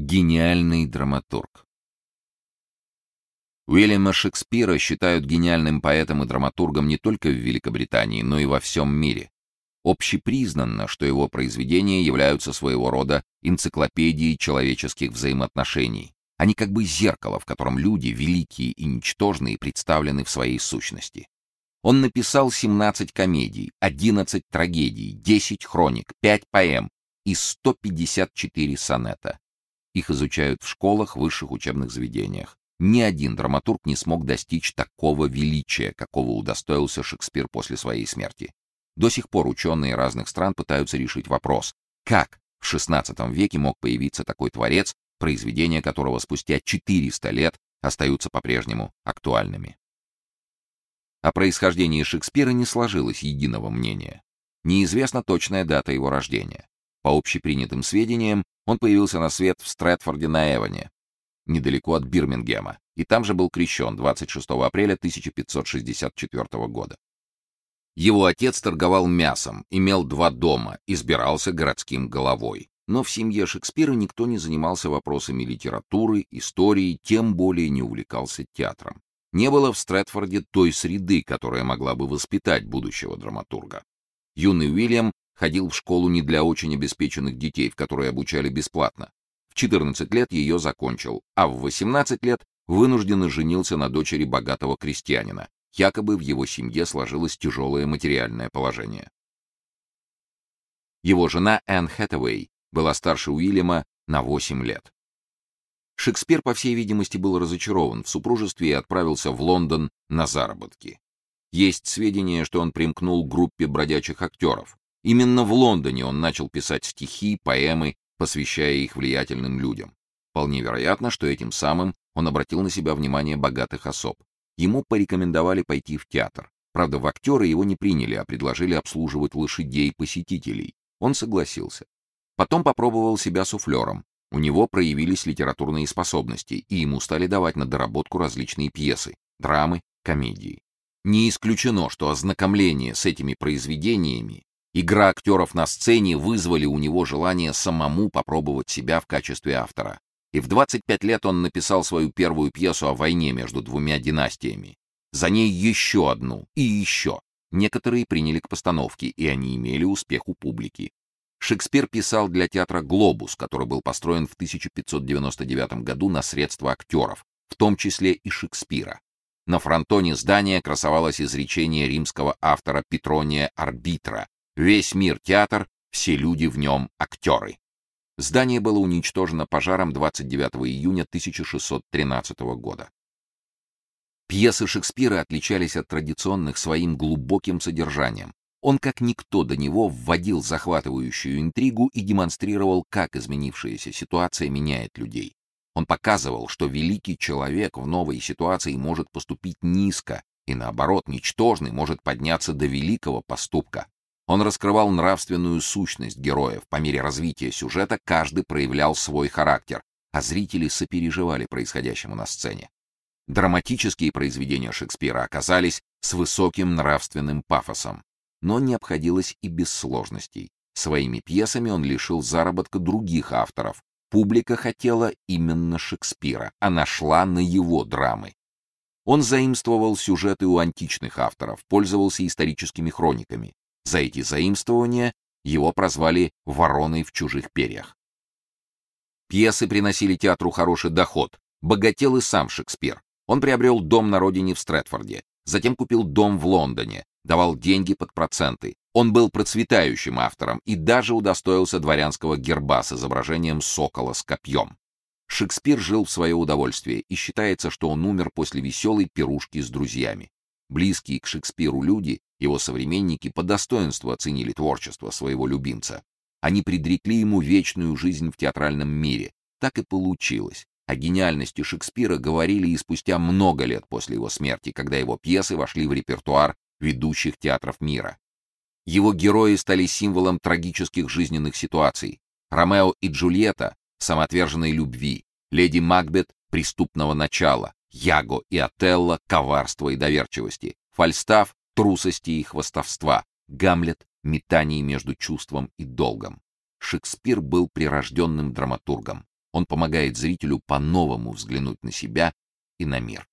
Гениальный драматург. Уильяма Шекспира считают гениальным поэтом и драматургом не только в Великобритании, но и во всем мире. Общепризнанно, что его произведения являются своего рода энциклопедией человеческих взаимоотношений. Они как бы зеркало, в котором люди, великие и ничтожные, представлены в своей сущности. Он написал 17 комедий, 11 трагедий, 10 хроник, 5 поэм и 154 сонета. Их изучают в школах, высших учебных заведениях. Ни один драматург не смог достичь такого величия, какого удостоился Шекспир после своей смерти. До сих пор ученые разных стран пытаются решить вопрос: как в XVI веке мог появиться такой творец, произведения которого спустя 400 лет остаются по-прежнему актуальными? О происхождении Шекспира не сложилось единого мнения. Неизвестна точная дата его рождения. По общепринятым сведениям, он появился на свет в Стрэдфорде на Эвоне, недалеко от Бирмингема, и там же был крещен 26 апреля 1564 года. Его отец торговал мясом, имел два дома, избирался городским головой. Но в семье Шекспира никто не занимался вопросами литературы, истории, тем более не увлекался театром. Не было в Стрэдфорде той среды, которая могла бы воспитать будущего драматурга. Юный Уильям ходил в школу не для очень обеспеченных детей, в которой обучали бесплатно. В 14 лет ее закончил, а в 18 лет вынужденно женился на дочери богатого крестьянина. Якобы в его семье сложилось тяжелое материальное положение. Его жена Энн Хэтэуэй была старше Уильяма на 8 лет. Шекспир, по всей видимости, был разочарован в супружестве и отправился в Лондон на заработки. Есть сведения, что он примкнул к группе бродячих актеров, Именно в Лондоне он начал писать стихи, поэмы, посвящая их влиятельным людям. Вполне вероятно, что этим самым он обратил на себя внимание богатых особ. Ему порекомендовали пойти в театр. Правда, в актеры его не приняли, а предложили обслуживать лошадей посетителей. Он согласился. Потом попробовал себя суфлером. У него проявились литературные способности, и ему стали давать на доработку различные пьесы, драмы, комедии. Не исключено, что ознакомление с этими произведениями Игра актеров на сцене вызвали у него желание самому попробовать себя в качестве автора. И в 25 лет он написал свою первую пьесу о войне между двумя династиями. За ней еще одну и еще. Некоторые приняли к постановке, и они имели успех у публики. Шекспир писал для театра Глобус, который был построен в 1599 году на средства актеров, в том числе и Шекспира. На фронтоне здания красовалось изречение римского автора Петрония Арбитра, Весь мир театр, все люди в нем актеры. Здание было уничтожено пожаром 29 июня 1613 года. Пьесы Шекспира отличались от традиционных своим глубоким содержанием. Он как никто до него вводил захватывающую интригу и демонстрировал, как изменившаяся ситуация меняет людей. Он показывал, что великий человек в новой ситуации может поступить низко, и наоборот, ничтожный может подняться до великого поступка. Он раскрывал нравственную сущность героев. По мере развития сюжета каждый проявлял свой характер, а зрители сопереживали происходящему на сцене. Драматические произведения Шекспира оказались с высоким нравственным пафосом, но не обходилось и без сложностей. Своими пьесами он лишил заработка других авторов. Публика хотела именно Шекспира, а нашла на его драмы. Он заимствовал сюжеты у античных авторов, пользовался историческими хрониками, за эти заимствования его прозвали «вороной в чужих перьях». Пьесы приносили театру хороший доход, богател и сам Шекспир. Он приобрел дом на родине в Стрэдфорде, затем купил дом в Лондоне, давал деньги под проценты. Он был процветающим автором и даже удостоился дворянского герба с изображением сокола с копьем. Шекспир жил в свое удовольствие, и считается, что он умер после веселой пирушки с друзьями. Близкие к Шекспиру люди его современники по достоинству оценили творчество своего любимца. Они предрекли ему вечную жизнь в театральном мире. Так и получилось. О гениальности Шекспира говорили и спустя много лет после его смерти, когда его пьесы вошли в репертуар ведущих театров мира. Его герои стали символом трагических жизненных ситуаций. Ромео и Джульетта самоотверженной любви, леди Макбет преступного начала, Яго и Отелло коварства и доверчивости, Фальстаф трусости и хвастовства, Гамлет метаний между чувством и долгом. Шекспир был прирожденным драматургом. Он помогает зрителю по-новому взглянуть на себя и на мир.